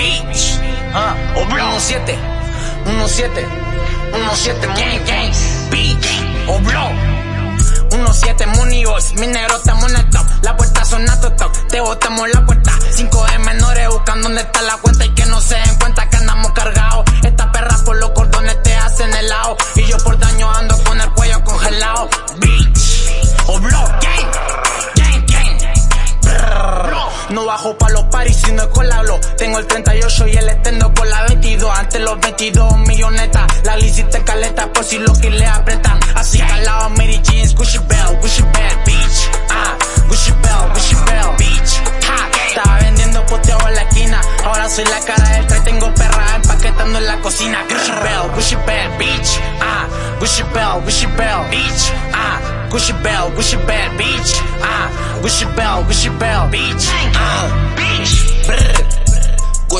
Beach. Ah, 1-7. 1-7. 1-7. Gang, gang. Beach. Oblo. 1-7 Money Boys, mi negro estamos en el top La puerta son top, te botamos la puerta 5 de menores buscan dónde está la cuenta Y que no se den cuenta que andamos cargados Estas perras por los cordones te hacen helado Y yo por daño ando con el cuello congelado Bitch, Oblo, gang, gang, gang No bajo pa' los paris si no es con Tengo el 38 y el estendo con la 22 Antes los 22 millonetas La licita en caleta por si los que le apretan Así calado Mary Jeans, Gucci Bell, Gucci Bell, bitch Ah, Gucci Bell, Gucci Bell, bitch Ha, estaba vendiendo poteo en la esquina Ahora soy la cara del tren, tengo perra empaquetando en la cocina Gucci Bell, Gucci Bell, bitch Ah, Gucci Bell, Gucci Bell, bitch Ah, Gucci Bell, Gucci Bell, bitch Ah, Gucci Bell, Gucci Bell, bitch Ah, bitch.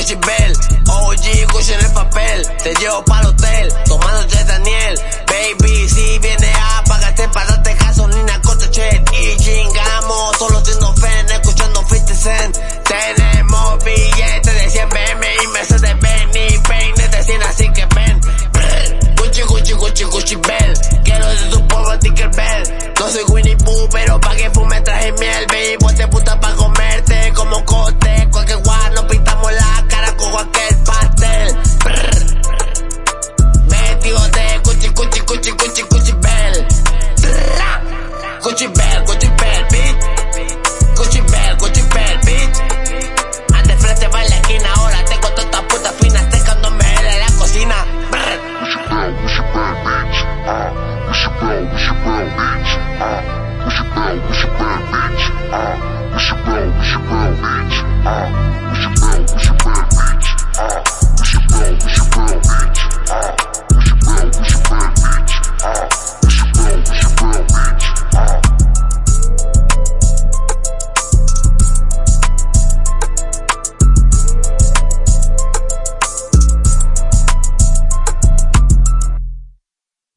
Gucci Bell, OG Gucci en el papel, te llevo pa'l hotel, tomándote Daniel, baby, si viene a pagarte para darte gasolina, corte check, y chingamos, solo siendo fan, escuchando 50 Cent, tenemos billetes de 100 BM y meses de Benny, peines de 100, así que ven. Gucci, Gucci, Gucci, Gucci Bell, quiero de tu polvo, Ticker Bell, no soy Winnie Pooh, pero pagué fume, traje miel, baby, ponte puta pa' Gucci Bell, Gucci Bell, bitch. Gucci Bell, Gucci Bell, bitch. Antes frente va en la esquina, ahora tengo tantas putas finas, te me en la cocina. Brr. Gucci Bell, Gucci Bell, bitch. Ah, Gucci Bell, Gucci Bell, bitch. Ah, Gucci Bell, Gucci Bell, bitch. Ah, Gucci Bell, Gucci Bell, bitch. Ah.